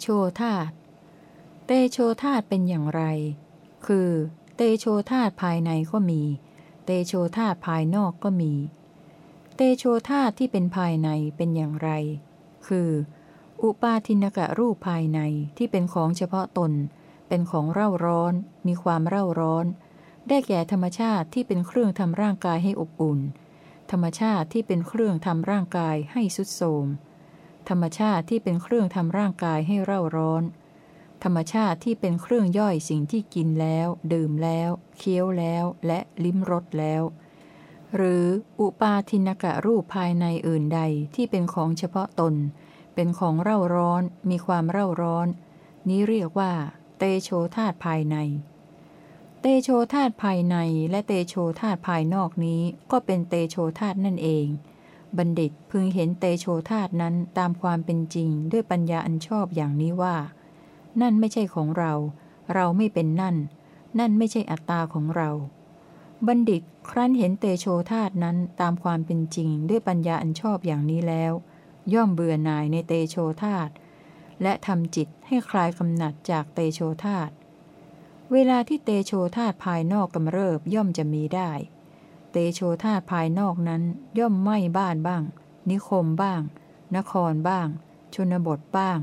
โชธาตเตโชธาตเป็นอย่างไร คือ เตโชธาตภายในก็มี เตโชธาตภายนอกก็มี เตโชธาตที่เป็นภายในเป็นอย่างไร คือ อุปาทินกะรูปภายในที่เป็นของเฉพาะตน เป็นของเร่าร้อน มีความเร่าร้อน ได้แก่ธรรมชาติที่เป็นเครื่องทำร่างกายให้อบอุ่น ธรรมชาติที่เป็นเครื่องทำร่างกายให้สุดโทม ธรรมชาติที่เป็นเครื่องทำร่างกายให้เร่าร้อน ธรรมชาติที่เป็นเครื่องย่อยสิ่งที่กินแล้ว ดื่มแล้ว เคี้ยวแล้ว และลิ้มรสแล้ว หรืออุปาทินกะรูปภายในอื่นใดที่เป็นของเฉพาะตน เป็นของเร่าร้อน มีความเร่าร้อน นี้เรียกว่า เตโชธาตภายใน เตโชธาตภายในและเตโชธาตภายนอกนี้ก็เป็นเตโชธาตนั่นเอง บัณฑิตพึงเห็นเตโชธาตนั้นตามความเป็นจริงด้วยปัญญาอันชอบอย่างนี้ว่า นั่นไม่ใช่ของเรา เราไม่เป็นนั่น นั่นไม่ใช่อัตตาของเรา บัณฑิตครั้นเห็นเตโชธาตนั้นตามความเป็นจริงด้วยปัญญาอันชอบอย่างนี้แล้ว ย่อมเบื่อหน่ายในเตโชธาตและทำจิตให้คลายกำหนัดจากเตโชธาตเวลาที่เตโชธาตภายนอกกำเริบย่อมจะมีได้ เตโชธาตภายนอกนั้น ย่อมไหม้บ้านบ้าง นิคมบ้าง นครบ้าง ชนบทบ้าง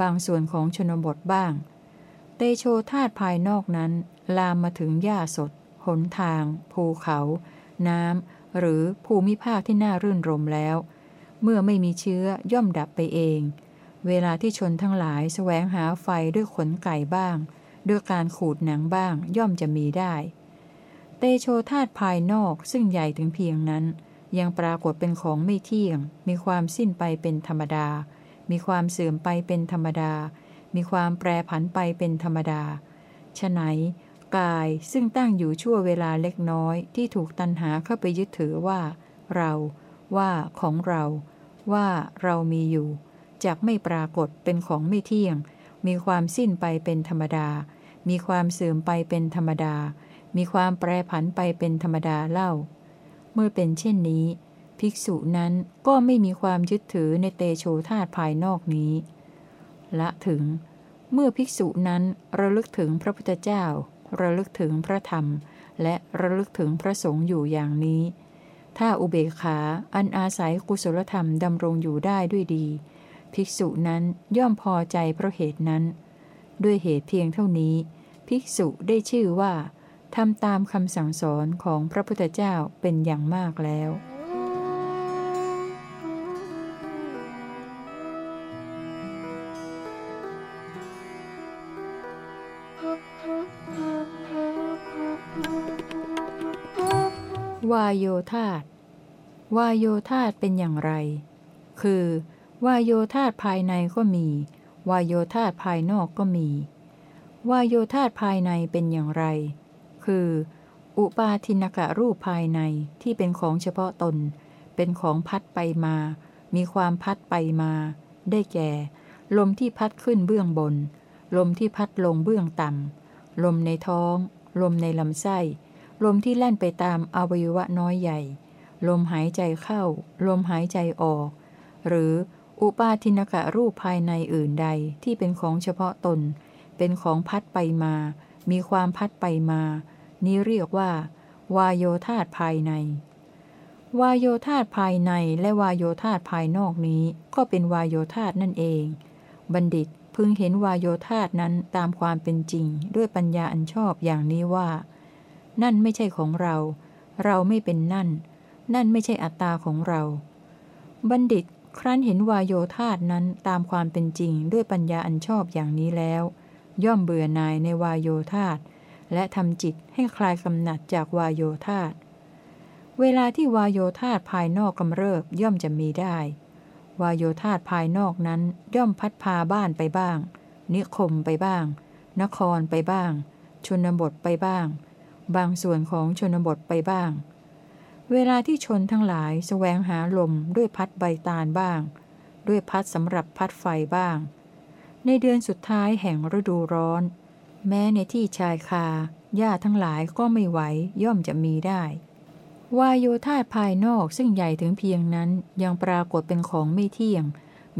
บางส่วนของชนบทบ้าง เตโชธาตภายนอกนั้น ลามมาถึงหญ้าสด หนทาง ภูเขา น้ำ หรือภูมิภาคที่น่ารื่นรมแล้ว เมื่อไม่มีเชื้อย่อมดับไปเอง เวลาที่ชนทั้งหลายแสวงหาไฟด้วยขนไก่บ้าง ด้วยการขูดหนังบ้างย่อมจะมีได้ เตโชธาตภายนอกซึ่งใหญ่ถึงเพียงนั้น ยังปรากฏเป็นของไม่เที่ยง มีความสิ้นไปเป็นธรรมดา มีความเสื่อมไปเป็นธรรมดา มีความแปรผันไปเป็นธรรมดาฉไหนกายซึ่งตั้งอยู่ชั่วเวลาเล็กน้อยที่ถูกตันหาเข้าไปยึดถือว่า เรา ว่าของเรา ว่าเรามีอยู่จากไม่ปรากฏเป็นของไม่เที่ยง มีความสิ้นไปเป็นธรรมดา มีความเสื่อมไปเป็นธรรมดา มีความแปรผันไปเป็นธรรมดาเล่า เมื่อเป็นเช่นนี้ ภิกษุนั้นก็ไม่มีความยึดถือในเตโชธาตภายนอกนี้ ละถึง เมื่อภิกษุนั้นระลึกถึงพระพุทธเจ้า ระลึกถึงพระธรรม และระลึกถึงพระสงฆ์อยู่อย่างนี้ ถ้าอุเบกขาอันอาศัยกุศลธรรมดำรงอยู่ได้ด้วยดี ภิกษุนั้นย่อมพอใจเพราะเหตุนั้น ด้วยเหตุเพียงเท่านี้ ภิกษุได้ชื่อว่า ทำตามคำสั่งสอนของพระพุทธเจ้าเป็นอย่างมากแล้ววายโยธาตวายโยธาตเป็นอย่างไร คือ วายโยธาตภายในก็มี วายโยธาตภายนอกก็มี วายโยธาตภายในเป็นอย่างไร คือ อุปาทินกะรูปภายในที่เป็นของเฉพาะตน เป็นของพัดไปมา มีความพัดไปมา ได้แก่ ลมที่พัดขึ้นเบื้องบน ลมที่พัดลงเบื้องต่ำลมในท้อง ลมในลำไส้ ลมที่แล่นไปตามอวัยวะน้อยใหญ่ ลมหายใจเข้า ลมหายใจออก หรืออุปาทินกะรูปภายในอื่นใดที่เป็นของเฉพาะตน เป็นของพัดไปมา มีความพัดไปมา นี้เรียกว่า วายโยธาตภายใน วายโยธาตภายในและวายโยธาตภายนอกนี้ก็เป็นวายโยธาตนั่นเอง บัณฑิตพึงเห็นวายโยธาตนั้นตามความเป็นจริง ด้วยปัญญาอันชอบอย่างนี้ว่า นั่นไม่ใช่ของเรา เราไม่เป็นนั่น นั่นไม่ใช่อัตตาของเรา บัณฑิตครั้นเห็นวายโยธาตนั้นตามความเป็นจริงด้วยปัญญาอันชอบอย่างนี้แล้ว ย่อมเบื่อหน่ายในวายโยธาตและทำจิตให้คลายกำหนัดจากวายโยธาตเวลาที่วายโยธาตภายนอกกำเริบย่อมจะมีได้ วายโยธาตภายนอกนั้นย่อมพัดพาบ้านไปบ้าง นิคมไปบ้าง นครไปบ้าง ชนบทไปบ้าง บางส่วนของชนบทไปบ้าง เวลาที่ชนทั้งหลายแสวงหาลมด้วยพัดใบตาลบ้าง ด้วยพัดสำหรับพัดไฟบ้าง ในเดือนสุดท้ายแห่งฤดูร้อน แม้ในที่ชายคาหญ้าทั้งหลายก็ไม่ไหวย่อมจะมีได้ วายโยธาภายนอกซึ่งใหญ่ถึงเพียงนั้นยังปรากฏเป็นของไม่เที่ยง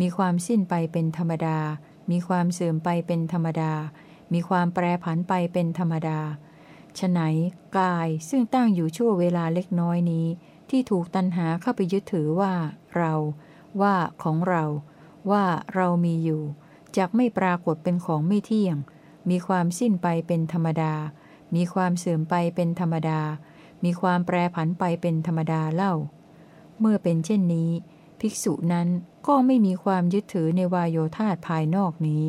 มีความสิ้นไปเป็นธรรมดา มีความเสื่อมไปเป็นธรรมดา มีความแปรผันไปเป็นธรรมดาฉไหนกายซึ่งตั้งอยู่ชั่วเวลาเล็กน้อยนี้ ที่ถูกตัณหาเข้าไปยึดถือว่า เรา ว่าของเรา ว่าเรามีอยู่ จกไม่ปรากฏเป็นของไม่เที่ยง มีความสิ้นไปเป็นธรรมดา มีความเสื่อมไปเป็นธรรมดา มีความแปรผันไปเป็นธรรมดาเล่า เมื่อเป็นเช่นนี้ ภิกษุนั้นก็ไม่มีความยึดถือในวายโยธาภายนอกนี้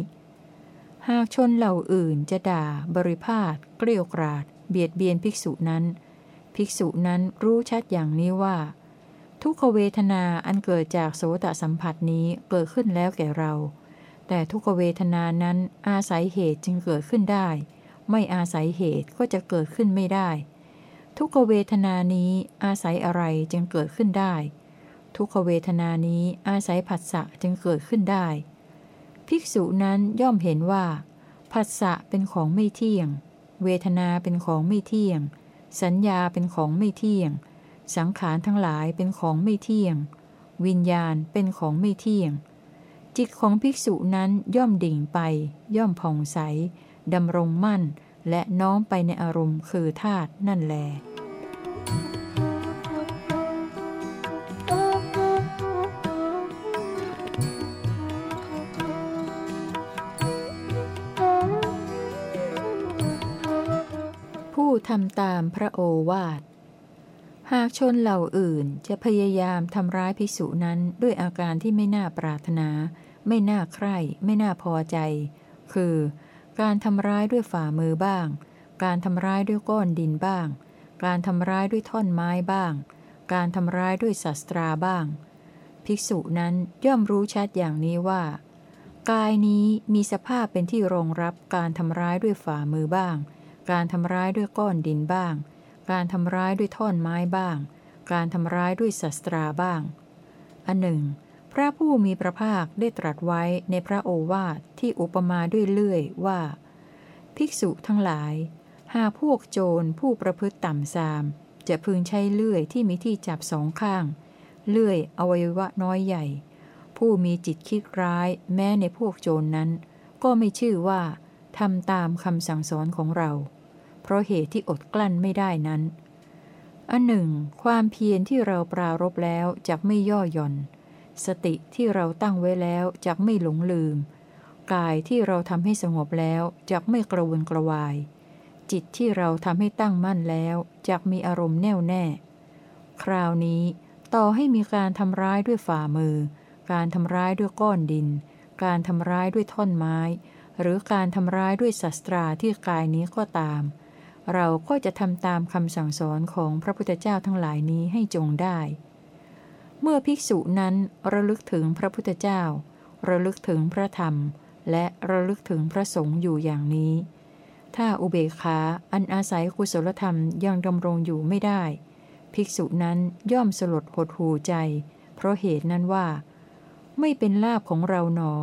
หากชนเหล่าอื่นจะด่า บริพาทเกลียวกราด เบียดเบียนภิกษุนั้น ภิกษุนั้นรู้ชัดอย่างนี้ว่า ทุกขเวทนาอันเกิดจากโสตสัมผัสนี้เกิดขึ้นแล้วแก่เรา แต่ทุกเวทนานั้นอาศัยเหตุจึงเกิดขึ้นได้ ไม่อาศัยเหตุก็จะเกิดขึ้นไม่ได้ ทุกเวทนานี้อาศัยอะไรจึงเกิดขึ้นได้ ทุกเวทนานี้อาศัยผัสสะจึงเกิดขึ้นได้ ภิกษุนั้นย่อมเห็นว่าผัสสะเป็นของไม่เที่ยง เวทนาเป็นของไม่เที่ยง สัญญาเป็นของไม่เที่ยง สังขารทั้งหลายเป็นของไม่เที่ยง วิญญาณเป็นของไม่เที่ยง จิตของภิกษุนั้นย่อมดิ่งไป ย่อมผ่องใสดำรงมั่น และน้อมไปในอารมณ์คือธาตุนั่นแล ผู้ทำตามพระโอวาทหากชนเหล่าอื่นจะพยายามทำร้ายภิกษุนั้นด้วยอาการที่ไม่น่าปรารถนา ไม่น่าใคร่ ไม่น่าพอใจ คือ การทำร้ายด้วยฝ่ามือบ้าง การทำร้ายด้วยก้อนดินบ้าง การทำร้ายด้วยท่อนไม้บ้าง การทำร้ายด้วยศัตราบ้าง ภิกษุนั้นย่อมรู้ชัดอย่างนี้ว่า กายนี้มีสภาพเป็นที่รองรับการทำร้ายด้วยฝ่ามือบ้าง การทำร้ายด้วยก้อนดินบ้าง การทำร้ายด้วยท่อนไม้บ้าง การทำร้ายด้วยศัตราบ้าง อันหนึ่ง พระผู้มีพระภาคได้ตรัสไว้ในพระโอวาทที่อุปมาด้วยเลื่อยว่า ภิกษุทั้งหลาย หาพวกโจรผู้ประพฤติต่ำทราม จะพึงใช้เลื่อยที่มีที่จับสองข้าง เลื่อยอวัยวะน้อยใหญ่ ผู้มีจิตคิดร้ายแม้ในพวกโจรนนั้น ก็ไม่ชื่อว่าทำตามคำสั่งสอนของเรา เพราะเหตุที่อดกลั้นไม่ได้นั้นอันหนึ่ง ความเพียรที่เราปรารบแล้วจะไม่ย่อหย่อน สติที่เราตั้งไว้แล้วจะไม่หลงลืม กายที่เราทำให้สงบแล้วจะไม่กระวนกระวาย จิตที่เราทำให้ตั้งมั่นแล้วจะมีอารมณ์แน่วแน่ คราวนี้ต่อให้มีการทำร้ายด้วยฝ่ามือ การทำร้ายด้วยก้อนดิน การทำร้ายด้วยท่อนไม้ หรือการทำร้ายด้วยศัตราที่กายนี้ก็ตาม เราก็จะทำตามคำสั่งสอนของพระพุทธเจ้าทั้งหลายนี้ให้จงได้ เมื่อภิกษุนั้นระลึกถึงพระพุทธเจ้า ระลึกถึงพระธรรม และระลึกถึงพระสงฆ์อยู่อย่างนี้ ถ้าอุเบกขาอันอาศัยกุศลธรรมยังดำรงอยู่ไม่ได้ ภิกษุนั้นย่อมสลดหดหูใจ เพราะเหตุนั้นว่า ไม่เป็นลาบของเราหนอ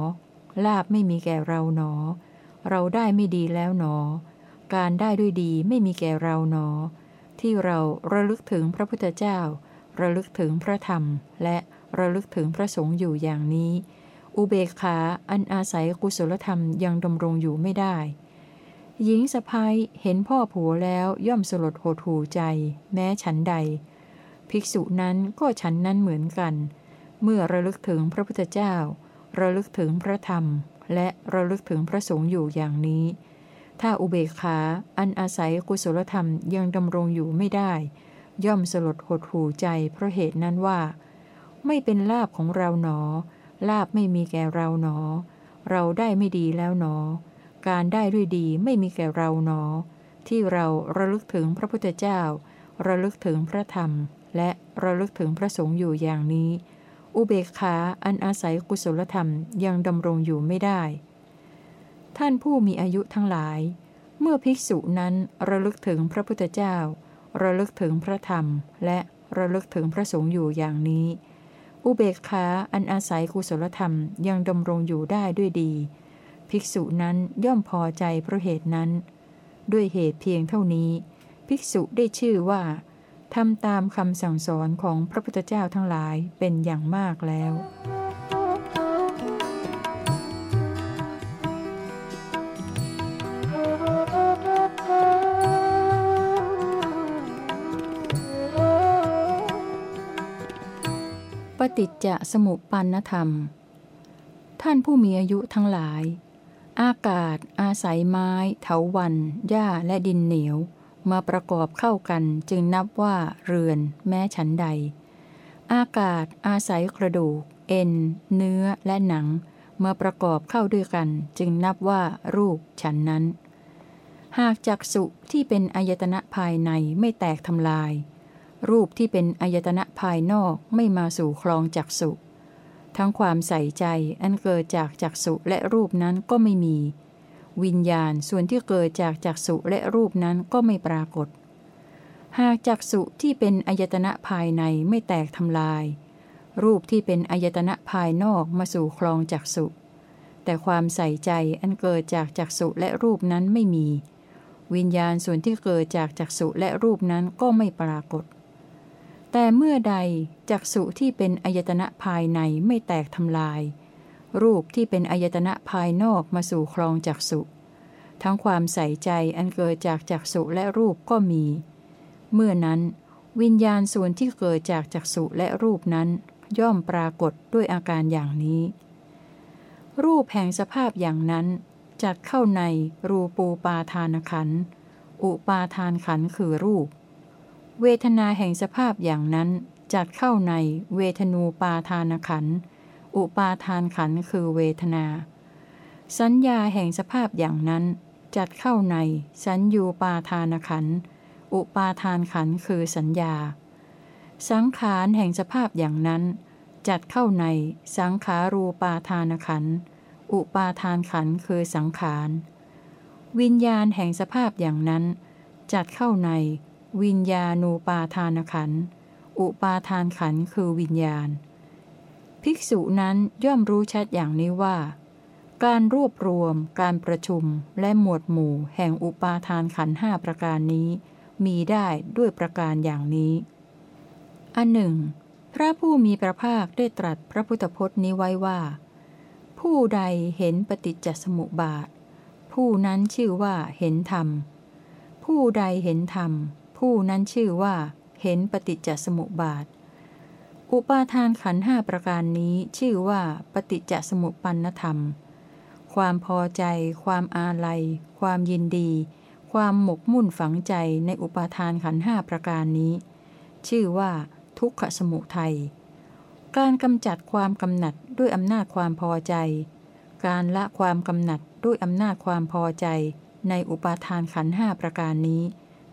ลาบไม่มีแก่เราหนอ เราได้ไม่ดีแล้วหนอ การได้ด้วยดีไม่มีแก่เราหนอ ที่เราระลึกถึงพระพุทธเจ้า ระลึกถึงพระธรรม และระลึกถึงพระสงฆ์อยู่อย่างนี้ อุเบกขาอันอาศัยกุศลธรรมยังดำรงอยู่ไม่ได้ หญิงสะพ้ายเห็นพ่อผัวแล้วย่อมสลดหดหูใจ แม้ฉันใด ภิกษุนั้นก็ฉันนั้นเหมือนกัน เมื่อระลึกถึงพระพุทธเจ้า ระลึกถึงพระธรรม และระลึกถึงพระสงฆ์อยู่อย่างนี้ถ้าอุเบกขาอันอาศัยกุศลธรรมยังดำรงอยู่ไม่ได้ ย่อมสลดหดหูใจเพราะเหตุนั้นว่า ไม่เป็นลาบของเราหนอ ลาบไม่มีแก่เราหนอ เราได้ไม่ดีแล้วหนอ การได้ด้วยดีไม่มีแก่เราหนอ ที่เราระลึกถึงพระพุทธเจ้า ระลึกถึงพระธรรม และระลึกถึงพระสงฆ์อยู่อย่างนี้ อุเบกขาอันอาศัยกุศลธรรมยังดำรงอยู่ไม่ได้ ท่านผู้มีอายุทั้งหลาย เมื่อภิกษุนั้นระลึกถึงพระพุทธเจ้า ระลึกถึงพระธรรม และระลึกถึงพระสงฆ์อยู่อย่างนี้ อุเบกขาอันอาศัยกุศลธรรมยังดำรงอยู่ได้ด้วยดี ภิกษุนั้นย่อมพอใจเพราะเหตุนั้น ด้วยเหตุเพียงเท่านี้ ภิกษุได้ชื่อว่าทำตามคำสั่งสอนของพระพุทธเจ้าทั้งหลายเป็นอย่างมากแล้ว ฏิจจสมุปปนธรรม ท่านผู้มีอายุทั้งหลาย อากาศ อาศัยไม้ เถาวันหญ้าและดินเหนียว มาประกอบเข้ากันจึงนับว่าเรือนแม้ฉันใด อากาศ อาศัยกระดูก เอ็น เนื้อและหนัง มาประกอบเข้าด้วยกัน จึงนับว่ารูปฉันนั้น หากจักสุที่เป็นอายตนะภายในไม่แตกทำลาย รูปที่เป็นอายตนะภายนอกไม่มาสู่คลองจักสุทั้งความใส่ใจอันเกิดจากจักสุและรูปนั้นก็ไม่มี วิญญาณส่วนที่เกิดจากจักสุและรูปนั้นก็ไม่ปรากฏ หากจักสุที่เป็นอายตนะภายในไม่แตกทำลาย รูปที่เป็นอายตนะภายนอกมาสู่คลองจักสุแต่ความใส่ใจอันเกิดจากจักสุและรูปนั้นไม่มี วิญญาณส่วนที่เกิดจากจักสุและรูปนั้นก็ไม่ปรากฏ แต่เมื่อใดจักสุที่เป็นอายตนะภายในไม่แตกทำลาย รูปที่เป็นอายตนะภายนอกมาสู่คลองจักสุทั้งความใส่ใจอันเกิดจากจักสุและรูปก็มี เมื่อนั้น วิญญาณส่วนที่เกิดจากจักสุและรูปนั้น ย่อมปรากฏด้วยอาการอย่างนี้ รูปแห่งสภาพอย่างนั้นจัดเข้าในรูปูปาทานขัน อุปาทานขันคือรูป เวทนาแห่งสภาพอย่างนั้นจัดเข้าในเวทนูปาทานขัน อุปาทานขันคือเวทนา สัญญาแห่งสภาพอย่างนั้น จัดเข้าใน สัญญูปาทานขัน อุปาทานขันคือสัญญา สังขารแห่งสภาพอย่างนั้น จัดเข้าใน สังขารูปาทานขัน อุปาทานขันคือสังขาร วิญญาณแห่งสภาพอย่างนั้น จัดเข้าใน วิญญาณูปาทานขัน อุปาทานขันคือวิญญาณ ภิกษุนั้นย่อมรู้ชัดอย่างนี้ว่า การรวบรวม การประชุมและหมวดหมู่ แห่งอุปาทานขันห้าประการนี้ มีได้ด้วยประการอย่างนี้ อันหนึ่ง พระผู้มีพระภาคได้ตรัสพระพุทธพจน์นี้ไว้ว่า ผู้ใดเห็นปฏิจจสมุปบาท ผู้นั้นชื่อว่าเห็นธรรม ผู้ใดเห็นธรรม ผู้นั้นชื่อว่า เห็นปฏิจจสมุปบาท อุปาทานขันห้าประการนี้ชื่อว่าปฏิจจสมุปปันธรรม ความพอใจ ความอาลัย ความยินดี ความหมกมุ่นฝังใจในอุปาทานขันห้าประการนี้ ชื่อว่าทุกขสมุทัย การกำจัดความกำหนัดด้วยอำนาจความพอใจ การละความกำหนัดด้วยอำนาจความพอใจในอุปาทานขันห้าประการนี้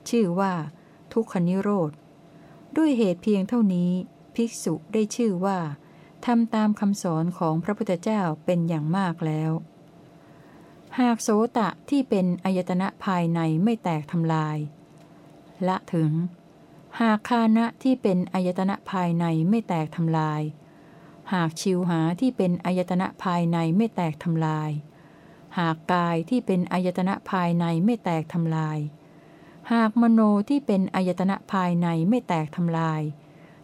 ชื่อว่า ทุกขนิโรธ ด้วยเหตุเพียงเท่านี้ ภิกษุได้ชื่อว่าทำตามคำสอนของพระพุทธเจ้าเป็นอย่างมากแล้ว หากโสตะที่เป็นอายตนะภายในไม่แตกทำลาย ละถึง หากคานะที่เป็นอายตนะภายในไม่แตกทำลาย หากชิวหาที่เป็นอายตนะภายในไม่แตกทำลาย หากกายที่เป็นอายตนะภายในไม่แตกทำลาย หากมโนที่เป็นอายตนะภายในไม่แตกทำลาย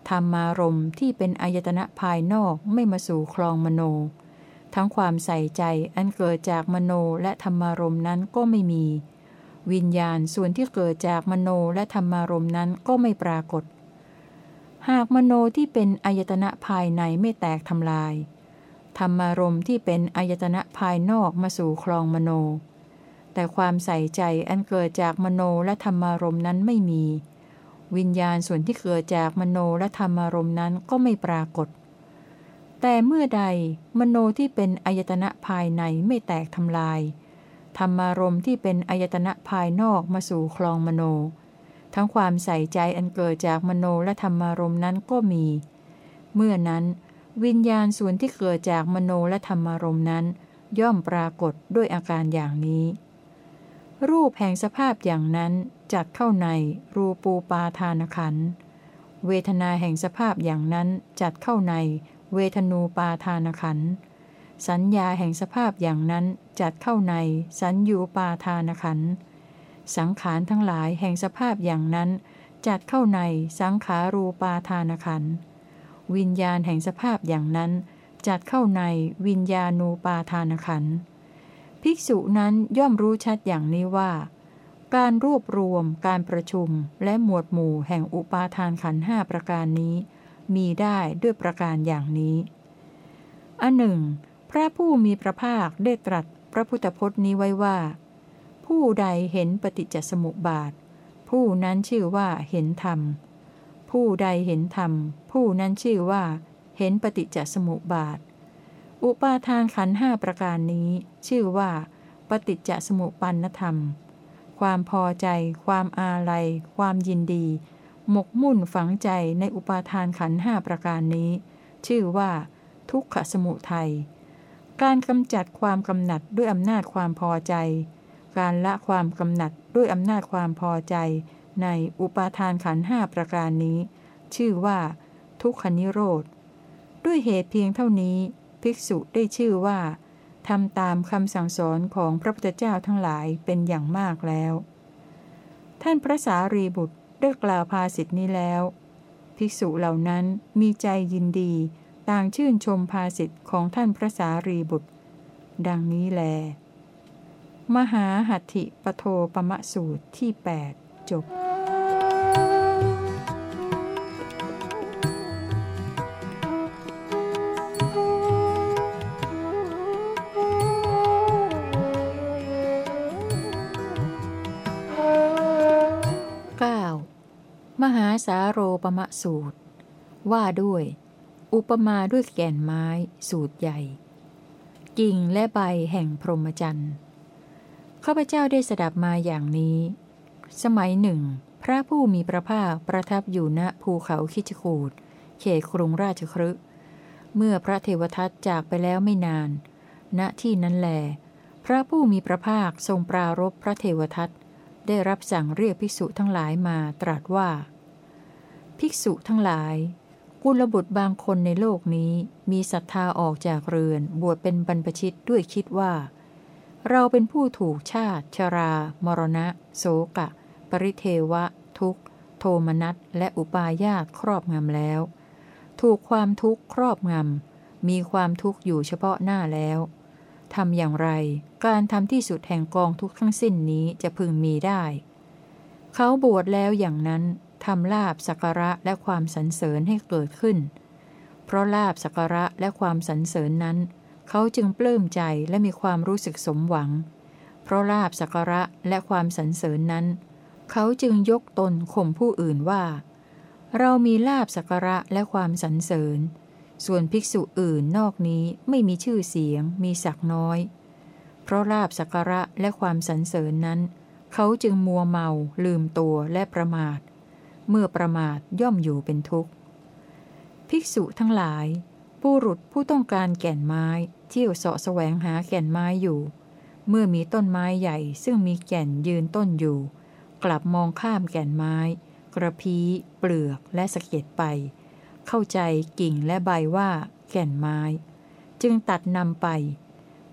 ธรรมารมที่เป็นอายตนะภายนอกไม่มาสู่คลองมโน ทั้งความใส่ใจอันเกิดจากมโนและธรรมารมนั้นก็ไม่มี วิญญาณส่วนที่เกิดจากมโนและธรรมารมนั้นก็ไม่ปรากฏ หากมโนที่เป็นอายตนะภายในไม่แตกทำลาย ธรรมารมที่เป็นอายตนะภายนอกมาสู่คลองมโน แต่ความใส่ใจอันเกิดจากมโนและธรรมารมนั้นไม่มี วิญญาณส่วนที่เกิดจากมโนและธรรมารมนั้นก็ไม่ปรากฏ แต่เมื่อใดมโนที่เป็นอายตนะภายในไม่แตกทำลาย ธรรมารมที่เป็นอายตนะภายนอกมาสู่คลองมโน ทั้งความใส่ใจอันเกิดจากมโนและธรรมารมนั้นก็มี เมื่อนั้น วิญญาณส่วนที่เกิดจากมโนและธรรมารมนั้น ย่อมปรากฏด้วยอาการอย่างนี้ รูปแห่งสภาพอย่างนั้นจัดเข้าในรูปูปาทานขัน เวทนาแห่งสภาพอย่างนั้นจัดเข้าใน เวทนูปาทานขัน สัญญาแห่งสภาพอย่างนั้นจัดเข้าใน สัญญูปาทานขัน สังขารทั้งหลายแห่งสภาพอย่างนั้นจัดเข้าในสังขารูปาทานขัน วิญญาณแห่งสภาพอย่างนั้นจัดเข้าในวิญญาณูปาทานขันธ์ ภิกษุนั้นย่อมรู้ชัดอย่างนี้ว่า การรวบรวม การประชุม และหมวดหมู่แห่งอุปาทานขันห้าประการนี้ มีได้ด้วยประการอย่างนี้ อันหนึ่ง พระผู้มีพระภาคได้ตรัสพระพุทธพจน์นี้ไว้ว่า ผู้ใดเห็นปฏิจจสมุปบาท ผู้นั้นชื่อว่าเห็นธรรม ผู้ใดเห็นธรรม ผู้นั้นชื่อว่า เห็นปฏิจจสมุปบาท อุปาทานขันห้าประการนี้ ชื่อว่า ปฏิจจสมุปันธรรม ความพอใจ ความอาลัย ความยินดี หมกมุ่นฝังใจในอุปาทานขันห้าประการนี้ ชื่อว่า ทุกขสมุทัยการกำจัดความกำหนัดด้วยอำนาจความพอใจ การละความกำหนัดด้วยอำนาจความพอใจ ในอุปาทานขันห้าประการนี้ ชื่อว่า ทุกขนิโรธ ด้วยเหตุเพียงเท่านี้ ภิกษุได้ชื่อว่าทำตามคำสั่งสอนของพระพุทธเจ้าทั้งหลายเป็นอย่างมากแล้ว ท่านพระสารีบุตรได้กล่าวภาสิทธินี้แล้ว ภิกษุเหล่านั้นมีใจยินดี ต่างชื่นชมภาสิทธิของท่านพระสารีบุตร ดังนี้แล มหาหัตถิปโทปมะสูตรที่ 8 จบ มหาสาโรปมะสูตร ว่าด้วย อุปมาด้วยแก่นไม้สูตรใหญ่ กิ่งและใบแห่งพรหมจรรย์ข้าพเจ้าได้สดับมาอย่างนี้ สมัยหนึ่ง พระผู้มีพระภาคประทับอยู่ณภูเขาคิชคูดเขตกรุงราชครึเมื่อพระเทวทัตจากไปแล้วไม่นาน ณที่นั้นแล พระผู้มีพระภาคทรงปรารบพระเทวทัตได้รับสั่งเรียกภิกษุทั้งหลายมาตรัสว่า ภิกษุทั้งหลายกุลบุตรบางคนในโลกนี้มีศรัทธาออกจากเรือน บวชเป็นบรรพชิตด้วยคิดว่า เราเป็นผู้ถูกชาติ ชรา มรณะ โสกะ ปริเทวะ ทุกโทมนัสและอุปาญาตครอบงำแล้ว ถูกความทุกข์ครอบงำ มีความทุกข์อยู่เฉพาะหน้าแล้วทำอย่างไร การทำที่สุดแห่งกองทุกข์ทั้งสิ้นนี้จะพึงมีได้ เขาบวชแล้วอย่างนั้น ทำลาบสักระและความสรรเสริญให้เกิดขึ้น เพราะลาบสักระและความสรรเสริญนั้น เขาจึงปลื้มใจและมีความรู้สึกสมหวัง เพราะลาบสักระและความสรรเสริญนั้น เขาจึงยกตนข่มผู้อื่นว่า เรามีลาบสักระและความสรรเสริญ ส่วนภิกษุอื่นนอกนี้ไม่มีชื่อเสียง มีศักน้อย เพราะลาบสักระและความสรรเสริญนั้น เขาจึงมัวเมาลืมตัวและประมาท เมื่อประมาทย่อมอยู่เป็นทุกข์ ภิกษุทั้งหลาย ผู้รุษผู้ต้องการแก่นไม้ เที่ยวเสาะแสวงหาแก่นไม้อยู่ เมื่อมีต้นไม้ใหญ่ซึ่งมีแก่นยืนต้นอยู่ กลับมองข้ามแก่นไม้ กระพี้ เปลือกและสะเก็ดไป เข้าใจกิ่งและใบว่า แก่นไม้ จึงตัดนำไป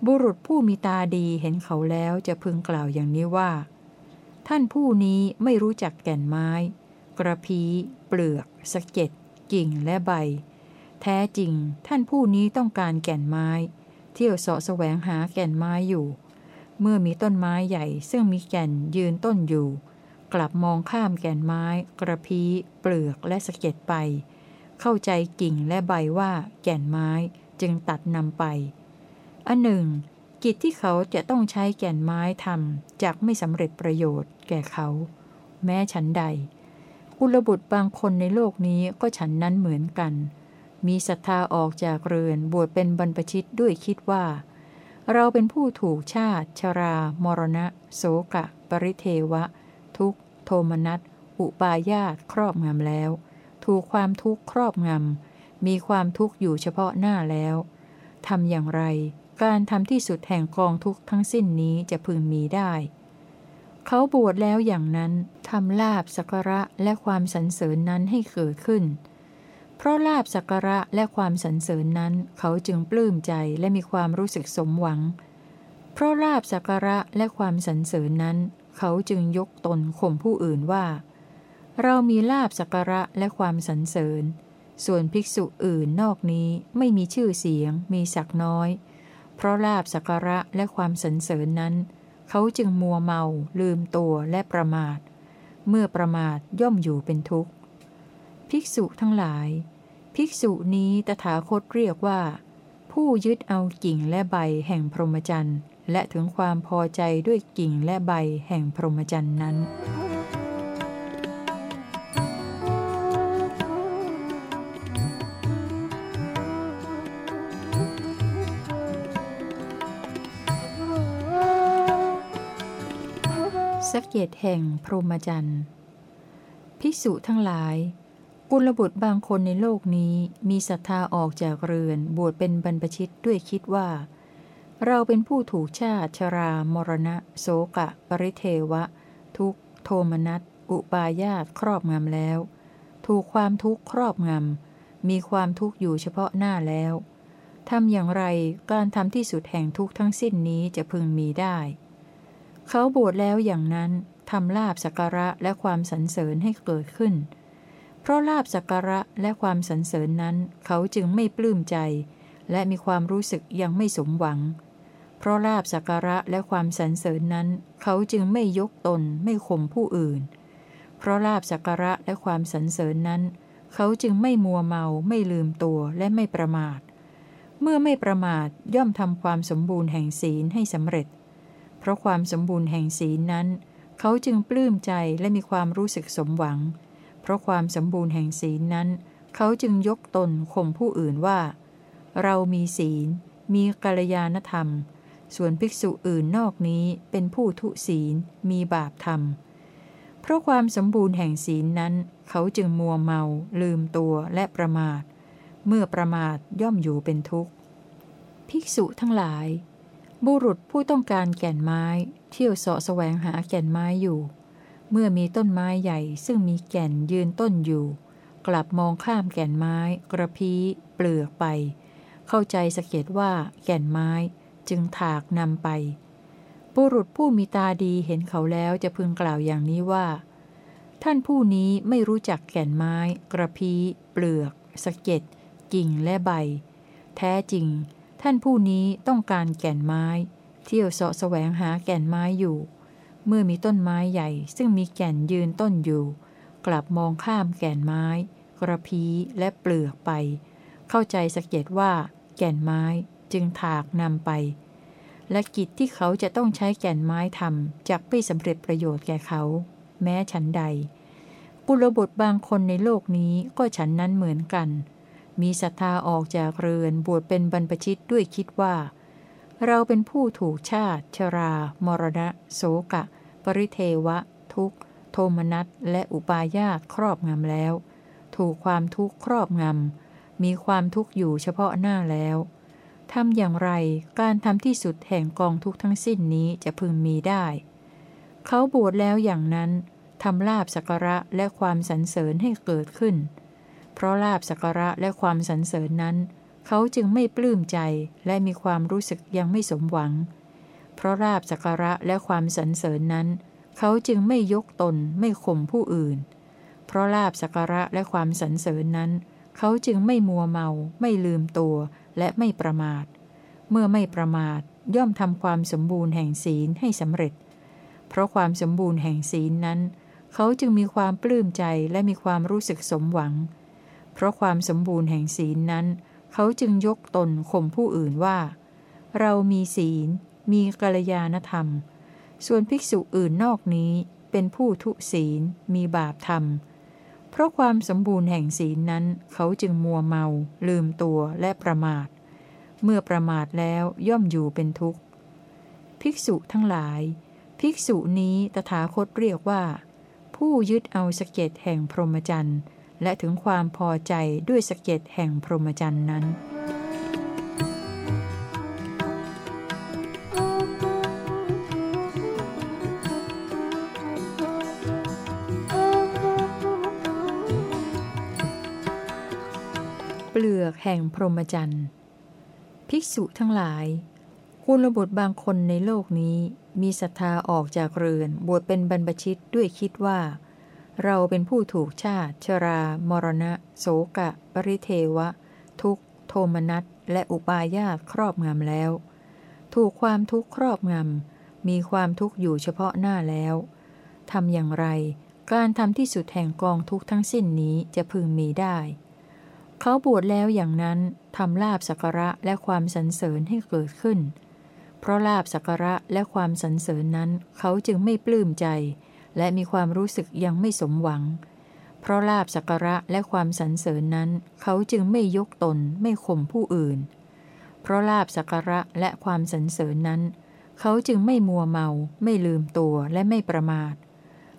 บุรุษผู้มีตาดีเห็นเขาแล้วจะพึงกล่าวอย่างนี้ว่า ท่านผู้นี้ไม่รู้จักแก่นไม้ กระพี้ เปลือก สะเก็ดกิ่งและใบ แท้จริงท่านผู้นี้ต้องการแก่นไม้ เที่ยวเสาะแสวงหาแก่นไม้อยู่ เมื่อมีต้นไม้ใหญ่ซึ่งมีแก่นยืนต้นอยู่ กลับมองข้ามแก่นไม้ กระพี้ เปลือกและสะเก็ดไป เข้าใจกิ่งและใบว่าแก่นไม้จึงตัดนำไป อันหนึ่ง กิจที่เขาจะต้องใช้แก่นไม้ทำจากไม่สำเร็จประโยชน์แก่เขา แม้ฉันใด กุลบุตรบางคนในโลกนี้ก็ฉันนั้นเหมือนกัน มีศรัทธาออกจากเรือนบวชเป็นบรรพชิตด้วยคิดว่า เราเป็นผู้ถูกชาติ ชรา มรณะ โสกะ ปริเทวะ ทุกโทมนัสอุปาญาตครอบงำแล้ว ถูกความทุกข์ครอบงำ มีความทุกข์อยู่เฉพาะหน้าแล้วทำอย่างไร การทำที่สุดแห่งกองทุกข์ทั้งสิ้นนี้จะพึงมีได้ เขาบวชแล้วอย่างนั้นทำลาบสักระและความสรรเสริญนั้นให้เกิดขึ้น เพราะลาบสักระและความสรรเสริญนั้น เขาจึงปลื้มใจและมีความรู้สึกสมหวัง เพราะลาบสักระและความสรรเสริญนั้น เขาจึงยกตนข่มผู้อื่นว่า เรามีลาบสักระและความสรรเสริญ ส่วนภิกษุอื่นนอกนี้ไม่มีชื่อเสียง มีศักน้อย เพราะลาบสักระและความสรรเสริญนั้นเขาจึงมัวเมา ลืมตัวและประมาท เมื่อประมาทย่อมอยู่เป็นทุกข์ ภิกษุทั้งหลายภิภิกษุนี้ตถาคตเรียกว่า ผู้ยึดเอากิ่งและใบแห่งพรหมจรรย์และถึงความพอใจด้วยกิ่งและใบแห่งพรหมจรรย์นั้น สักเกตแห่งพรหมจรรย์ภิกษุทั้งหลาย กุลบุตรบางคนในโลกนี้มีศรัทธาออกจากเรือนบวชเป็นบรรพชิตด้วยคิดว่า เราเป็นผู้ถูกชาติชรามรณะ โสกะ ปริเทวะ ทุกโทมนัสอุปาญาตครอบงำแล้ว ถูกความทุกข์ครอบงำ มีความทุกข์อยู่เฉพาะหน้าแล้วทำอย่างไรการทำที่สุดแห่งทุกข์ทั้งสิ้นนี้จะพึงมีได้ เขาบวชแล้วอย่างนั้นทำลาบสักการะและความสรรเสริญให้เกิดขึ้น เพราะลาบสักการะและความสรรเสริญนั้น เขาจึงไม่ปลื้มใจ และมีความรู้สึกยังไม่สมหวัง เพราะลาบสักการะและความสรรเสริญนั้น เขาจึงไม่ยกตนไม่ข่มผู้อื่น เพราะลาบสักการะและความสรรเสริญนั้น เขาจึงไม่มัวเมาไม่ลืมตัวและไม่ประมาท เมื่อไม่ประมาทย่อมทำความสมบูรณ์แห่งศีลให้สำเร็จ เพราะความสมบูรณ์แห่งศีลนั้น เขาจึงปลื้มใจและมีความรู้สึกสมหวัง เพราะความสมบูรณ์แห่งศีลนั้น เขาจึงยกตนข่มผู้อื่นว่า เรามีศีล มีกัลยาณธรรม ส่วนภิกษุอื่นนอกนี้เป็นผู้ทุศีล มีบาปธรรม เพราะความสมบูรณ์แห่งศีลนั้น เขาจึงมัวเมา ลืมตัวและประมาท เมื่อประมาทย่อมอยู่เป็นทุกข์ ภิกษุทั้งหลาย บุรุษผู้ต้องการแก่นไม้ เที่ยวเสาะแสวงหาแก่นไม้อยู่ เมื่อมีต้นไม้ใหญ่ซึ่งมีแก่นยืนต้นอยู่ กลับมองข้ามแก่นไม้ กระพี้ เปลือกไป เข้าใจสเก็ตว่าแก่นไม้จึงถากนำไป บุรุษผู้มีตาดีเห็นเขาแล้วจะพึงกล่าวอย่างนี้ว่า ท่านผู้นี้ไม่รู้จักแก่นไม้ กระพี้ เปลือกสเก็ตกิ่งและใบ แท้จริง ท่านผู้นี้ต้องการแก่นไม้ เที่ยวเสาะแสวงหาแก่นไม้อยู่ เมื่อมีต้นไม้ใหญ่ ซึ่งมีแก่นยืนต้นอยู่ กลับมองข้ามแก่นไม้ กระพี้และเปลือกไป เข้าใจสังเกตว่า แก่นไม้จึงถากนำไป และกิจที่เขาจะต้องใช้แก่นไม้ทำจะไม่สำเร็จประโยชน์แก่เขา แม้ฉันใด ปุรบทบางคนในโลกนี้ก็ฉันนั้นเหมือนกัน มีศรัทธาออกจากเรือนบวชเป็นบรรพชิตด้วยคิดว่า เราเป็นผู้ถูกชาติ ชรา มรณะ โสกะ ปริเทวะ ทุกโทมนัสและอุปาญาตครอบงำแล้ว ถูกความทุกข์ครอบงำ มีความทุกข์อยู่เฉพาะหน้าแล้วทำอย่างไรการทำที่สุดแห่งกองทุกทั้งสิ้นนี้จะพึงมีได้ เขาบวชแล้วอย่างนั้นทำลาบสักระและความสรรเสริญให้เกิดขึ้น เพราะลาบสักระและความสรรเสริญนั้น เขาจึงไม่ปลื้มใจและมีความรู้สึกยังไม่สมหวัง เพราะราบสักระและความสรรเสริญนั้น เขาจึงไม่ยกตนไม่ข่มผู้อื่น เพราะลาบสักระและความสรรเสริญนั้น เขาจึงไม่มัวเมา ไม่ลืมตัวและไม่ประมาท เมื่อไม่ประมาทย่อมทำความสมบูรณ์แห่งศีลให้สำเร็จ เพราะความสมบูรณ์แห่งศีลนั้น เขาจึงมีความปลื้มใจและมีความรู้สึกสมหวัง เพราะความสมบูรณ์แห่งศีลนั้น เขาจึงยกตนข่มผู้อื่นว่า เรามีศีล มีกัลยาณธรรม ส่วนภิกษุอื่นนอกนี้เป็นผู้ทุศีล มีบาปธรรม เพราะความสมบูรณ์แห่งศีลนั้น เขาจึงมัวเมา ลืมตัวและประมาท เมื่อประมาทแล้วย่อมอยู่เป็นทุกข์ ภิกษุทั้งหลาย ภิกษุนี้ตถาคตเรียกว่า ผู้ยึดเอาสเก็ตแห่งพรหมจรรย์ และถึงความพอใจด้วยสเก็ตแห่งพรหมจรรย์นั้น เปลือกแห่งพรหมจรรย์ ภิกษุทั้งหลายกุลบุตรบางคนในโลกนี้มีศรัทธาออกจากเรือน บวชเป็นบรรพชิตด้วยคิดว่า เราเป็นผู้ถูกชาติ ชรา มรณะ โสกะ ปริเทวะ ทุกโทมนัสและอุปาญาตครอบงำแล้ว ถูกความทุกข์ครอบงำ มีความทุกข์อยู่เฉพาะหน้าแล้วทำอย่างไร การทำที่สุดแห่งกองทุกทั้งสิ้นนี้จะพึงมีได้ เขาบวชแล้วอย่างนั้นทำลาบสักระและความสรรเสริญให้เกิดขึ้น เพราะลาบสักระและความสรรเสริญนั้น เขาจึงไม่ปลื้มใจ และมีความรู้สึกยังไม่สมหวัง เพราะลาบสักการะและความสรรเสริญนั้น เขาจึงไม่ยกตนไม่ข่มผู้อื่น เพราะลาบสักการะและความสรรเสริญนั้น เขาจึงไม่มัวเมา ไม่ลืมตัวและไม่ประมาท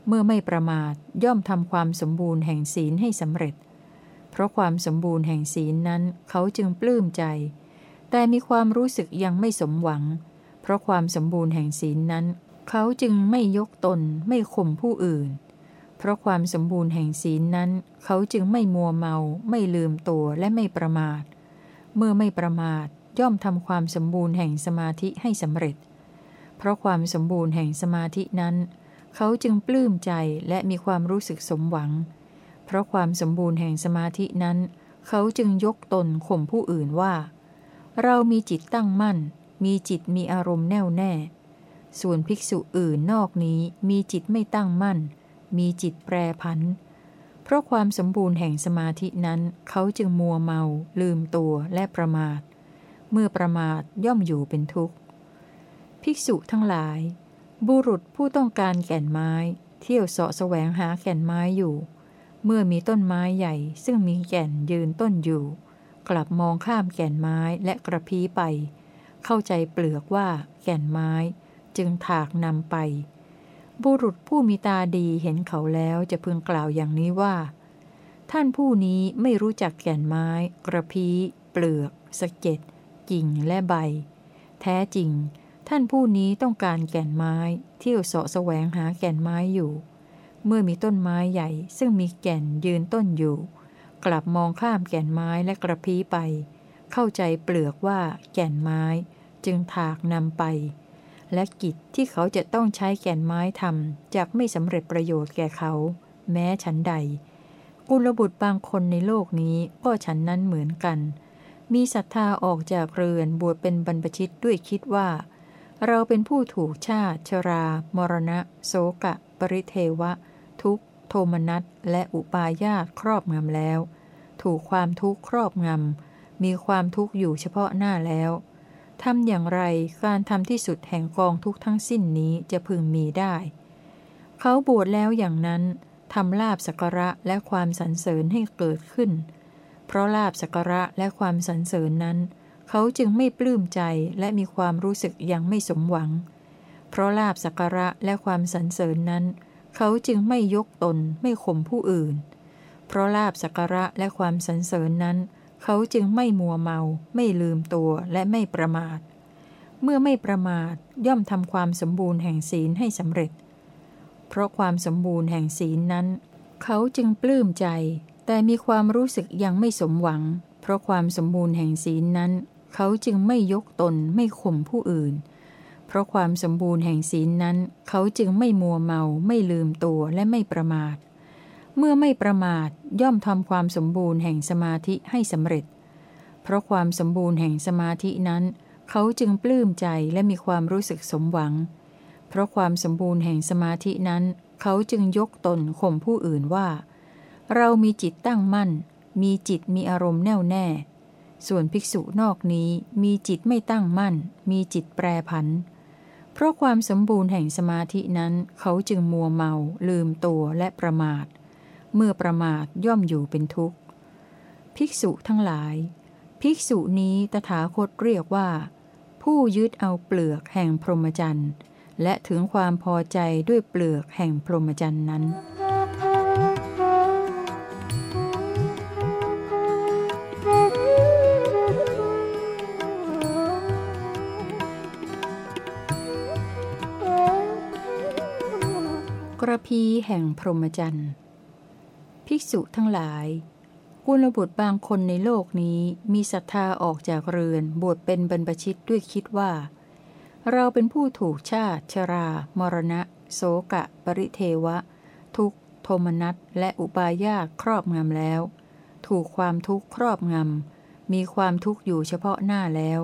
เมื่อไม่ประมาทย่อมทำความสมบูรณ์แห่งศีลให้สำเร็จ เพราะความสมบูรณ์แห่งศีลนั้น เขาจึงปลื้มใจ แต่มีความรู้สึกยังไม่สมหวัง เพราะความสมบูรณ์แห่งศีลนั้น เขาจึงไม่ยกตนไม่ข่มผู้อื่น เพราะความสมบูรณ์แห่งศีลนั้น เขาจึงไม่มัวเมา ไม่ลืมตัวและไม่ประมาท เมื่อไม่ประมาทย่อมทำความสมบูรณ์แห่งสมาธิให้สำเร็จ เพราะความสมบูรณ์แห่งสมาธินั้น เขาจึงปลื้มใจและมีความรู้สึกสมหวัง เพราะความสมบูรณ์แห่งสมาธินั้น เขาจึงยกตนข่มผู้อื่นว่า เรามีจิตตั้งมั่น มีจิตมีอารมณ์แน่วแน่ ส่วนภิกษุอื่นนอกนี้มีจิตไม่ตั้งมั่น มีจิตแปรผัน เพราะความสมบูรณ์แห่งสมาธินั้นเขาจึงมัวเมา ลืมตัวและประมาท เมื่อประมาทย่อมอยู่เป็นทุกข์ ภิกษุทั้งหลาย บุรุษผู้ต้องการแก่นไม้ เที่ยวเสาะแสวงหาแก่นไม้อยู่ เมื่อมีต้นไม้ใหญ่ซึ่งมีแก่นยืนต้นอยู่ กลับมองข้ามแก่นไม้และกระพี้ไป เข้าใจเปลือกว่าแก่นไม้ จึงถากนำไป บุรุษผู้มีตาดีเห็นเขาแล้วจะพึงกล่าวอย่างนี้ว่า ท่านผู้นี้ไม่รู้จักแก่นไม้ กระพี้ เปลือก สะเก็ดกิ่งและใบ แท้จริง ท่านผู้นี้ต้องการแก่นไม้ เที่ยวเสาะแสวงหาแก่นไม้อยู่ เมื่อมีต้นไม้ใหญ่ ซึ่งมีแก่นยืนต้นอยู่ กลับมองข้ามแก่นไม้และกระพี้ไป เข้าใจเปลือกว่าแก่นไม้ จึงถากนำไป และกิจที่เขาจะต้องใช้แก่นไม้ทำจากไม่สำเร็จประโยชน์แก่เขา แม้ฉันใด กุลบุตรบางคนในโลกนี้ก็ฉันนั้นเหมือนกัน มีศรัทธาออกจากเรือนบวชเป็นบรรพชิตด้วยคิดว่า เราเป็นผู้ถูกชาติ ชรา มรณะโสกะ ปริเทวะ ทุกโทมนัสและอุปาญาตครอบงำแล้ว ถูกความทุกข์ครอบงำมีความทุกข์อยู่เฉพาะหน้าแล้ว ทำอย่างไรการทำที่สุดแห่งกองทุกทั้งสิ้นนี้จะพึงมีได้ เขาบวชแล้วอย่างนั้นทำลาบสักระและความสรรเสริญให้เกิดขึ้น เพราะลาบสักระและความสรรเสริญนั้น เขาจึงไม่ปลื้มใจและมีความรู้สึกยังไม่สมหวัง เพราะลาบสักระและความสรรเสริญนั้น เขาจึงไม่ยกตนไม่ข่มผู้อื่น เพราะลาบสักระและความสรรเสริญนั้นเเขาจึงไม่มัวเมา ไม่ลืมตัวและไม่ประมาท เมื่อไม่ประมาทย่อมทำความสมบูรณ์แห่งศีลให้สำเร็จ เพราะความสมบูรณ์แห่งศีลนั้น เขาจึงปลื้มใจ แต่มีความรู้สึกยังไม่สมหวัง เพราะความสมบูรณ์แห่งศีลนั้น เขาจึงไม่ยกตนไม่ข่มผู้อื่น เพราะความสมบูรณ์แห่งศีลนั้น เขาจึงไม่มัวเมา ไม่ลืมตัวและไม่ประมาท เมื่อไม่ประมาทย่อมทำความสมบูรณ์แห่งสมาธิให้สำเร็จ เพราะความสมบูรณ์แห่งสมาธินั้น เขาจึงปลื้มใจและมีความรู้สึกสมหวัง เพราะความสมบูรณ์แห่งสมาธินั้น เขาจึงยกตนข่มผู้อื่นว่า เรามีจิตตั้งมั่น มีจิตมีอารมณ์แน่วแน่ ส่วนภิกษุนอกนี้มีจิตไม่ตั้งมั่น มีจิตแปรผัน เพราะความสมบูรณ์แห่งสมาธินั้น เขาจึงมัวเมา ลืมตัวและประมาท เมื่อประมาทย่อมอยู่เป็นทุกข์ ภิกษุทั้งหลาย ภิกษุนี้ตถาคตเรียกว่า ผู้ยึดเอาเปลือกแห่งพรหมจรรย์และถึงความพอใจด้วยเปลือกแห่งพรหมจรรย์นั้น กระพีแห่งพรหมจรรย์ ภิกษุทั้งหลาย กุลบุตรบางคนในโลกนี้มีศรัทธาออกจากเรือนบวชเป็นบรรพชิตด้วยคิดว่า เราเป็นผู้ถูกชาติ ชรา มรณะ โสกะ ปริเทวะ ทุกโทมนัสและอุปาญาครอบงำแล้ว ถูกความทุกข์ครอบงำ มีความทุกข์อยู่เฉพาะหน้าแล้ว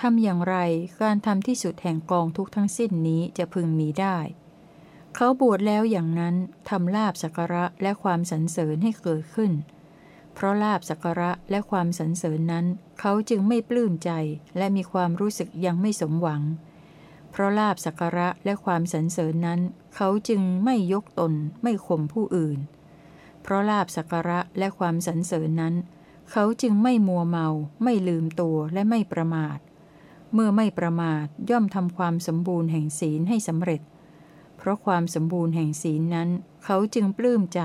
ทำอย่างไรการทำที่สุดแห่งกองทุกทั้งสิ้นนี้จะพึงมีได้ เขาบวชแล้วอย่างนั้นทำลาบสักระและความสรรเสริญให้เกิดขึ้น เพราะลาบสักระและความสรรเสริญนั้น เขาจึงไม่ปลื้มใจและมีความรู้สึกยังไม่สมหวัง เพราะลาบสักระและความสรรเสริญนั้น เขาจึงไม่ยกตนไม่ข่มผู้อื่น เพราะลาบสักระและความสรรเสริญนั้น เขาจึงไม่มัวเมา ไม่ลืมตัวและไม่ประมาท เมื่อไม่ประมาทย่อมทำความสมบูรณ์แห่งศีลให้สำเร็จ เพราะความสมบูรณ์แห่งศีลนั้น เขาจึงปลื้มใจ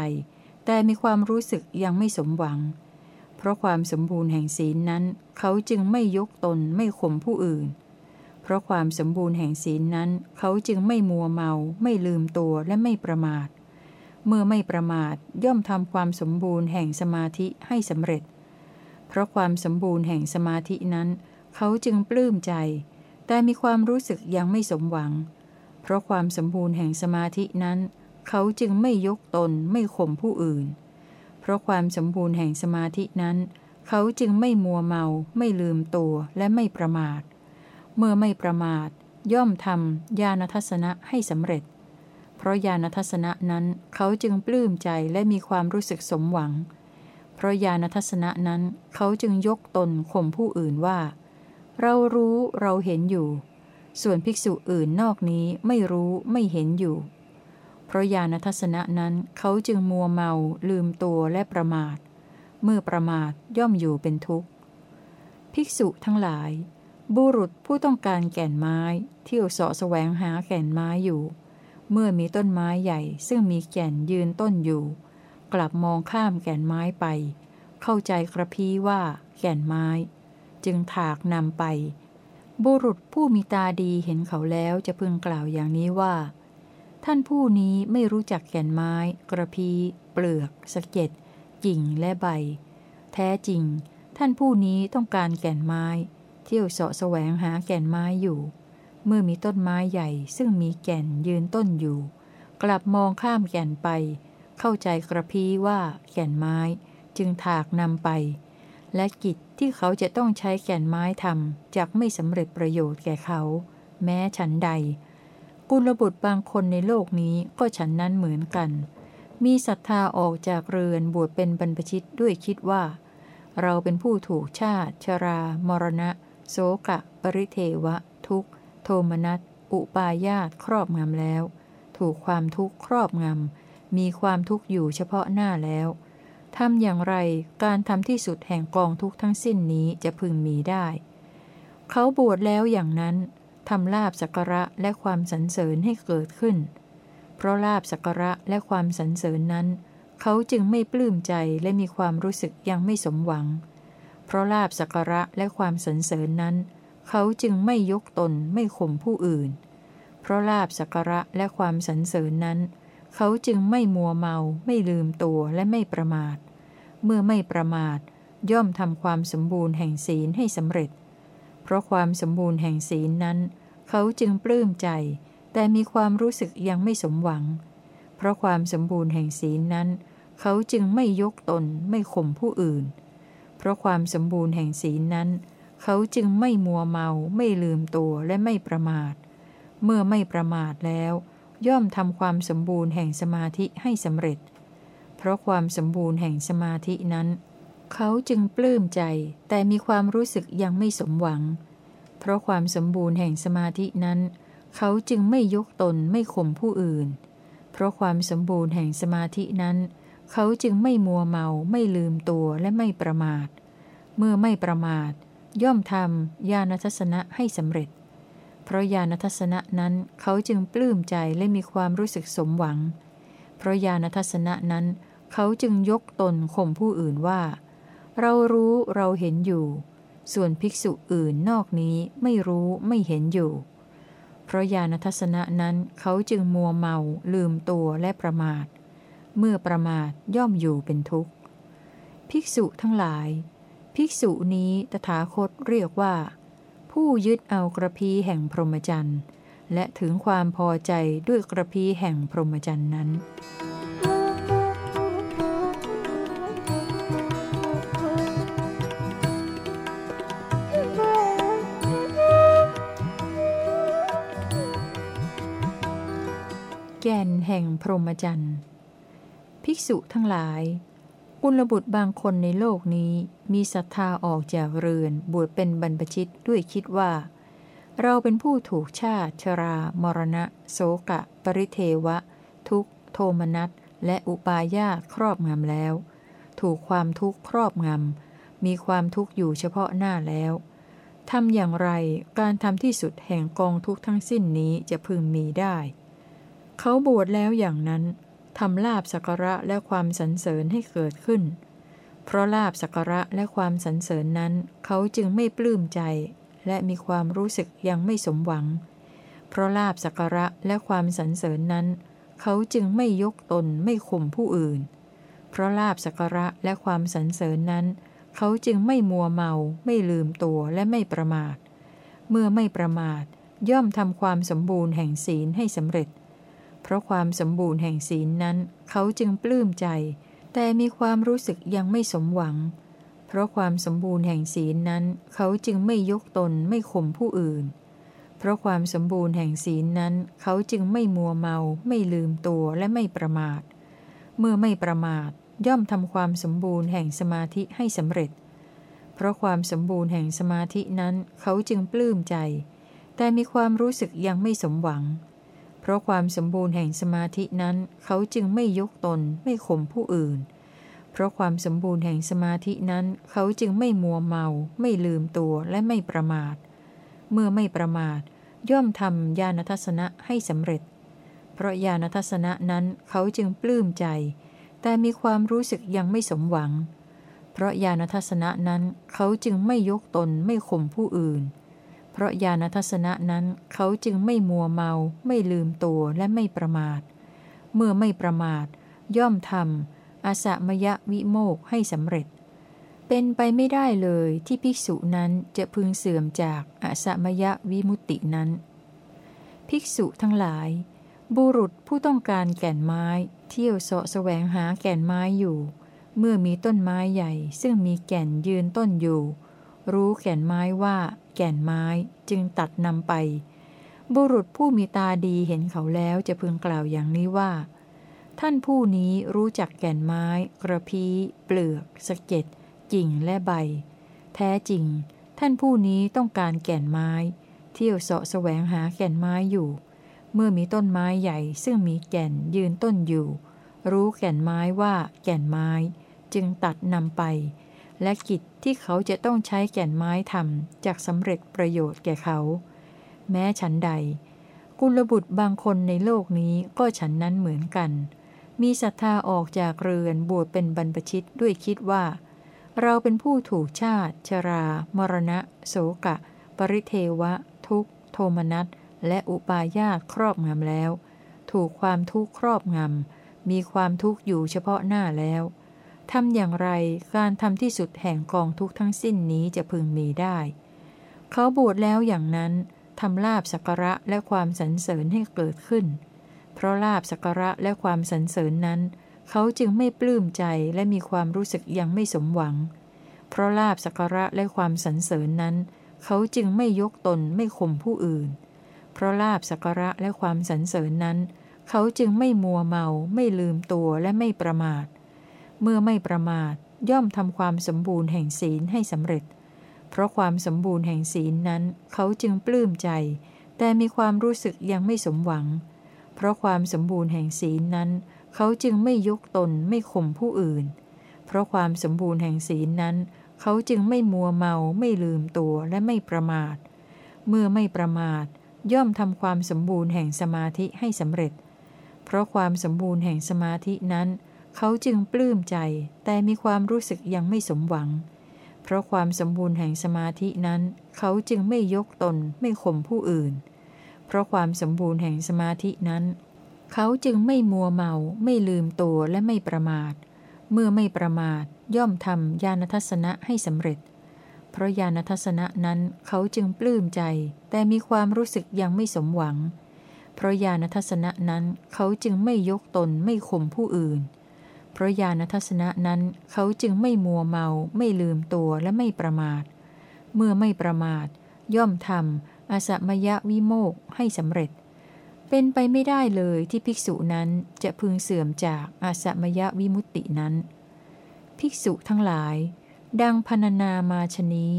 แต่มีความรู้สึกยังไม่สมหวัง เพราะความสมบูรณ์แห่งศีลนั้น เขาจึงไม่ยกตนไม่ข่มผู้อื่น เพราะความสมบูรณ์แห่งศีลนั้น เขาจึงไม่มัวเมา ไม่ลืมตัวและไม่ประมาท เมื่อไม่ประมาทย่อมทำความสมบูรณ์แห่งสมาธิให้สำเร็จ เพราะความสมบูรณ์แห่งสมาธินั้น เขาจึงปลื้มใจ แต่มีความรู้สึกยังไม่สมหวังเพราะความสมบูรณ์แห่งสมาธินั้น เขาจึงไม่ยกตนไม่ข่มผู้อื่น เพราะความสมบูรณ์แห่งสมาธินั้น เขาจึงไม่มัวเมา ไม่ลืมตัวและไม่ประมาท เมื่อไม่ประมาท ย่อมทำญาณทัศนะให้สำเร็จ เพราะญาณทัศนะนั้นเขาจึงปลื้มใจและมีความรู้สึกสมหวัง เพราะญาณทัศนะนั้นเขาจึงยกตนข่มผู้อื่นว่า เรารู้เราเห็นอยู่ ส่วนภิกษุอื่นนอกนี้ไม่รู้ไม่เห็นอยู่ เพราะญาณทัศนะนั้นเขาจึงมัวเมาลืมตัวและประมาท เมื่อประมาทย่อมอยู่เป็นทุกข์ ภิกษุทั้งหลาย บุรุษผู้ต้องการแก่นไม้ เที่ยวเสาะแสวงหาแก่นไม้อยู่ เมื่อมีต้นไม้ใหญ่ ซึ่งมีแก่นยืนต้นอยู่ กลับมองข้ามแก่นไม้ไป เข้าใจกระพี้ว่า แก่นไม้ จึงถากนำไป บุรุษผู้มีตาดีเห็นเขาแล้วจะพึงกล่าวอย่างนี้ว่า ท่านผู้นี้ไม่รู้จักแก่นไม้ กระพี เปลือกสะเก็ดกิ่งและใบ แท้จริง ท่านผู้นี้ต้องการแก่นไม้ เที่ยวเสาะแสวงหาแก่นไม้อยู่ เมื่อมีต้นไม้ใหญ่ซึ่งมีแก่นยืนต้นอยู่ กลับมองข้ามแก่นไป เข้าใจกระพีว่าแก่นไม้ จึงถากนำไป และกิจที่เขาจะต้องใช้แก่นไม้ทำจากไม่สำเร็จประโยชน์แก่เขา แม้ฉันใด กุลบุตรบางคนในโลกนี้ก็ฉันนั้นเหมือนกัน มีศรัทธาออกจากเรือนบวชเป็นบรรพชิตด้วยคิดว่า เราเป็นผู้ถูกชาติ ชรา มรณะ โสกะ ปริเทวะ ทุกโทมนัสอุปาญาตครอบงำแล้ว ถูกความทุกข์ครอบงำมีความทุกข์อยู่เฉพาะหน้าแล้ว ทำอย่างไรการทำที่สุดแห่งกองทุกทั้งสิ้นนี้จะพึงมีได้ เขาบวชแล้วอย่างนั้นทำลาบสักระและความสรรเสริญให้เกิดขึ้น เพราะลาบสักระและความสรรเสริญนั้น เขาจึงไม่ปลื้มใจและมีความรู้สึกยังไม่สมหวัง เพราะลาบสักระและความสรรเสริญนั้น เขาจึงไม่ยกตนไม่ข่มผู้อื่น เพราะลาบสักระและความสรรเสริญนั้นเขาจึงไม่มัวเมาไม่ลืมตัวและไม่ประมาท เมื่อไม่ประมาท ย่อมทำความสมบูรณ์แห่งศีลให้สำเร็จ เพราะความสมบูรณ์แห่งศีลนั้น เขาจึงปลื้มใจ แต่มีความรู้สึกยังไม่สมหวัง เพราะความสมบูรณ์แห่งศีลนั้น เขาจึงไม่ยกตนไม่ข่มผู้อื่น เพราะความสมบูรณ์แห่งศีลนั้น เขาจึงไม่มัวเมาไม่ลืมตัวและไม่ประมาท เมื่อไม่ประมาทแล้ว ย่อมทำความสมบูรณ์แห่งสมาธิให้สำเร็จ เพราะความสมบูรณ์แห่งสมาธินั้น เขาจึงปลื้มใจแต่มีความรู้สึกยังไม่สมหวัง เพราะความสมบูรณ์แห่งสมาธินั้น เขาจึงไม่ยกตนไม่ข่มผู้อื่น เพราะความสมบูรณ์แห่งสมาธินั้น เขาจึงไม่มัวเมาไม่ลืมตัวและไม่ประมาท เมื่อไม่ประมาท ย่อมทำญาณทัศนะให้สำเร็จ เพราะญาณทัศนะนั้นเขาจึงปลื้มใจและมีความรู้สึกสมหวัง เพราะญาณทัศนะนั้นเขาจึงยกตนข่มผู้อื่นว่า เรารู้เราเห็นอยู่ ส่วนภิกษุอื่นนอกนี้ไม่รู้ไม่เห็นอยู่ เพราะญาณทัศนะนั้นเขาจึงมัวเมาลืมตัวและประมาท เมื่อประมาทย่อมอยู่เป็นทุกข์ ภิกษุทั้งหลาย ภิกษุนี้ตถาคตเรียกว่า ผู้ยึดเอากระพีแห่งพรหมจรรย์และถึงความพอใจด้วยกระพีแห่งพรหมจรรย์นั้น แก่นแห่งพรหมจรรย์ ภิกษุทั้งหลาย กุลบุตรบางคนในโลกนี้มีศรัทธาออกจากเรือนบวชเป็นบรรพชิตด้วยคิดว่า เราเป็นผู้ถูกชาติชรา มรณะโสกะ ปริเทวะ ทุกโทมนัสและอุปาญาครอบงำแล้ว ถูกความทุกข์ครอบงำมีความทุกข์อยู่เฉพาะหน้าแล้วทำอย่างไรการทำที่สุดแห่งกองทุกทั้งสิ้นนี้จะพึงมีได้ เขาบวชแล้วอย่างนั้น ทำลาบสักระและความสรรเสริญให้เกิดขึ้น เพราะลาบสักระและความสรรเสริญนั้น เขาจึงไม่ปลื้มใจ และมีความรู้สึกยังไม่สมหวัง เพราะลาบสักระและความสรรเสริญนั้น เขาจึงไม่ยกตนไม่ข่มผู้อื่น เพราะลาบสักระและความสรรเสริญนั้น เขาจึงไม่มัวเมา ไม่ลืมตัวและไม่ประมาท เมื่อไม่ประมาทย่อมทำความสมบูรณ์แห่งศีลให้สำเร็จ เพราะความสมบูรณ์แห่งศีลนั้น เขาจึงปลื้มใจ แต่มีความรู้สึกยังไม่สมหวัง เพราะความสมบูรณ์แห่งศีลนั้น เขาจึงไม่ยกตนไม่ข่มผู้อื่น เพราะความสมบูรณ์แห่งศีลนั้น เขาจึงไม่มัวเมา ไม่ลืมตัวและไม่ประมาท เมื่อไม่ประมาทย่อมทำความสมบูรณ์แห่งสมาธิให้สำเร็จ เพราะความสมบูรณ์แห่งสมาธินั้น เขาจึงปลื้มใจ แต่มีความรู้สึกยังไม่สมหวังเพราะความสมบูรณ์แห่งสมาธินั้นเขาจึงไม่ยกตนไม่ข่มผู้อื่น เพราะความสมบูรณ์แห่งสมาธินั้นเขาจึงไม่มัวเมา ไม่ลืมตัวและไม่ประมาท เมื่อไม่ประมาท ย่อมทำญาณทัศนะให้สำเร็จ เพราะญาณทัศนะนั้นเขาจึงปลื้มใจ แต่มีความรู้สึกยังไม่สมหวัง เพราะญาณทัศนะนั้นเขาจึงไม่ยกตนไม่ข่มผู้อื่น เพราะญาณทัศนะนั้นเขาจึงไม่มัวเมา ไม่ลืมตัวและไม่ประมาท เมื่อไม่ประมาท ย่อมทำอาสมยะวิโมกให้สำเร็จ เป็นไปไม่ได้เลยที่ภิกษุนั้นจะพึงเสื่อมจากอาสมยะวิมุตตินั้น ภิกษุทั้งหลาย บุรุษผู้ต้องการแก่นไม้ เที่ยวเสาะแสวงหาแก่นไม้อยู่ เมื่อมีต้นไม้ใหญ่ซึ่งมีแก่นยืนต้นอยู่ รู้แก่นไม้ว่า แก่นไม้จึงตัดนำไป บุรุษผู้มีตาดีเห็นเขาแล้วจะพึงกล่าวอย่างนี้ว่า ท่านผู้นี้รู้จักแก่นไม้ กระพี้ เปลือก สะเก็ดกิ่งและใบ แท้จริง ท่านผู้นี้ต้องการแก่นไม้ เที่ยวเสาะแสวงหาแก่นไม้อยู่ เมื่อมีต้นไม้ใหญ่ซึ่งมีแก่นยืนต้นอยู่ รู้แก่นไม้ว่าแก่นไม้ จึงตัดนำไป และกิจที่เขาจะต้องใช้แก่นไม้ทำจากสำเร็จประโยชน์แก่เขา แม้ฉันใด กุลบุตรบางคนในโลกนี้ก็ฉันนั้นเหมือนกัน มีศรัทธาออกจากเรือนบวชเป็นบรรพชิตด้วยคิดว่า เราเป็นผู้ถูกชาติ ชรา มรณะ โสกะ ปริเทวะ ทุกโทมนัสและอุปาญาตครอบงำแล้ว ถูกความทุกข์ครอบงำมีความทุกข์อยู่เฉพาะหน้าแล้ว ทำอย่างไรการทำที่สุดแห่งกองทุกทั้งสิ้นนี้จะพึงมีได้ เขาบวชแล้วอย่างนั้นทำลาบสักระและความสรรเสริญให้เกิดขึ้น เพราะลาบสักระและความสรรเสริญนั้น เขาจึงไม่ปลื้มใจและมีความรู้สึกยังไม่สมหวัง เพราะลาบสักระและความสรรเสริญนั้น เขาจึงไม่ยกตนไม่ข่มผู้อื่น เพราะลาบสักระและความสรรเสริญนั้น เขาจึงไม่มัวเมาไม่ลืมตัวและไม่ประมาท เมื่อไม่ประมาทย่อมทำความสมบูรณ์แห่งศีลให้สำเร็จ เพราะความสมบูรณ์แห่งศีลนั้นเขาจึงปลื้มใจ แต่มีความรู้สึกยังไม่สมหวัง เพราะความสมบูรณ์แห่งศีลนั้น เขาจึงไม่ยกตนไม่ข่มผู้อื่น เพราะความสมบูรณ์แห่งศีลนั้น เขาจึงไม่มัวเมาไม่ลืมตัวและไม่ประมาท เมื่อไม่ประมาท ย่อมทำความสมบูรณ์แห่งสมาธิให้สำเร็จ เพราะความสมบูรณ์แห่งสมาธินั้นเขาจึงปลื้มใจแต่มีความรู้สึกยังไม่สมหวัง เพราะความสมบูรณ์แห่งสมาธินั้น เขาจึงไม่ยกตนไม่ข่มผู้อื่น เพราะความสมบูรณ์แห่งสมาธินั้น เขาจึงไม่มัวเมา ไม่ลืมตัวและไม่ประมาท เมื่อไม่ประมาทย่อมทำญาณทัศนะให้สำเร็จ เพราะญาณทัศนะนั้นเขาจึงปลื้มใจ แต่มีความรู้สึกยังไม่สมหวัง เพราะญาณทัศนะนั้นเขาจึงไม่ยกตนไม่ข่มผู้อื่น เพราะญาณทัศนะนั้นเขาจึงไม่มัวเมาไม่ลืมตัวและไม่ประมาท เมื่อไม่ประมาท ย่อมทำอสมยวิโมกให้สำเร็จ เป็นไปไม่ได้เลยที่ภิกษุนั้นจะพึงเสื่อมจากอาสมยวิมุตตินั้น ภิกษุทั้งหลาย ดังพรรณนามาชนี้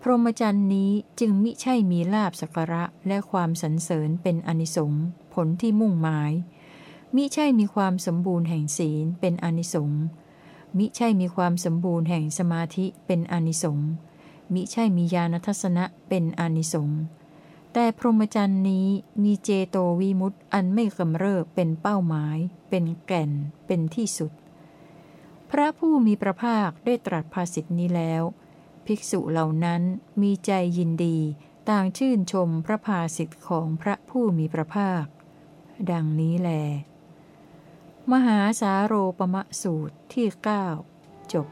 พรหมจรรย์นี้จึงมิใช่มีลาบสักระและความสรรเสริญเป็นอนิสงผลที่มุ่งหมาย มิใช่มีความสมบูรณ์แห่งศีลเป็นอนิสงส์มิใช่มีความสมบูรณ์แห่งสมาธิเป็นอนิสงส์มิใช่มีญาณทัศนะเป็นอนิสงส์แต่พรหมจรรย์นี้มีเจโตวิมุตต์อันไม่กำเริบเป็นเป้าหมาย เป็นแก่น เป็นที่สุด พระผู้มีพระภาคได้ตรัสภาสิทธินี้แล้ว ภิกษุเหล่านั้นมีใจยินดี ต่างชื่นชมพระภาสิทธิ์ของพระผู้มีพระภาค ดังนี้แล มหาสาโรปมะสูตรที่ 9 จบ